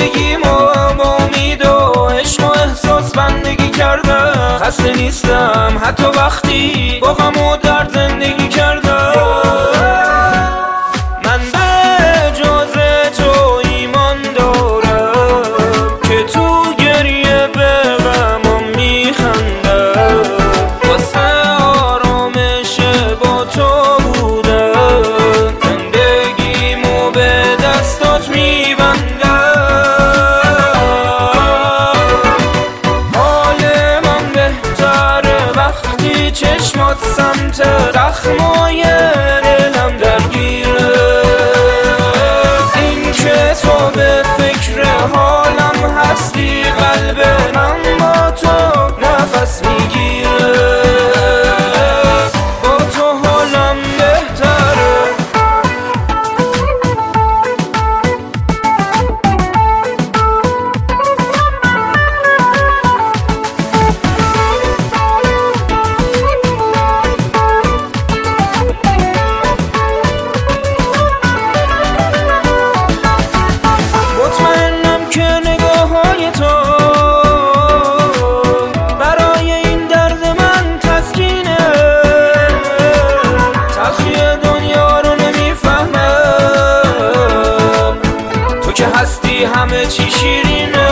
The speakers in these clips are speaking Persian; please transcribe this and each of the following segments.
زندگیمو با امید و عشق و احساس بندگی کردم. خسته نیستم. حتی وقتی با غم و درد ci şirin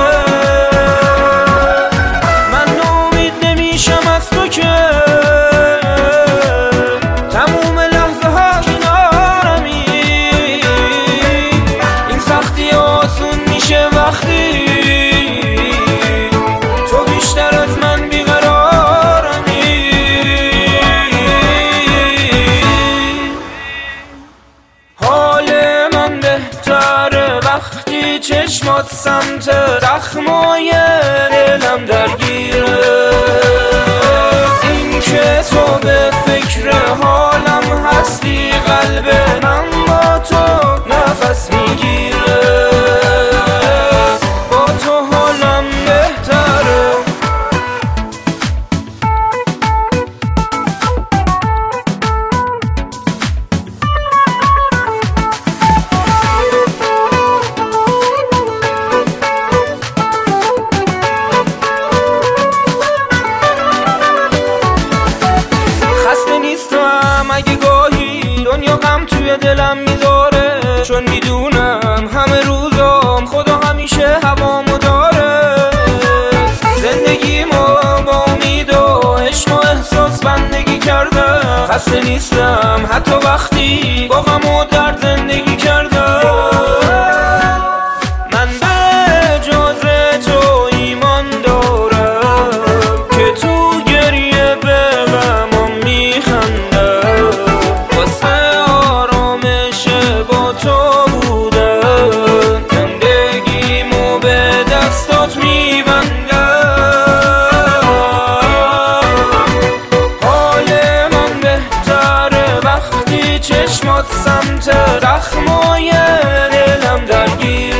schmutz am Tür, دلم می‌ذاره چون می‌دونم همه روزام خدا همیشه هوامو داره. زندگیمو با امید و عشق و احساس بندگی کردم خسته نیستم حتی وقتی با غم چشمات سمت زخمای دلم درگیر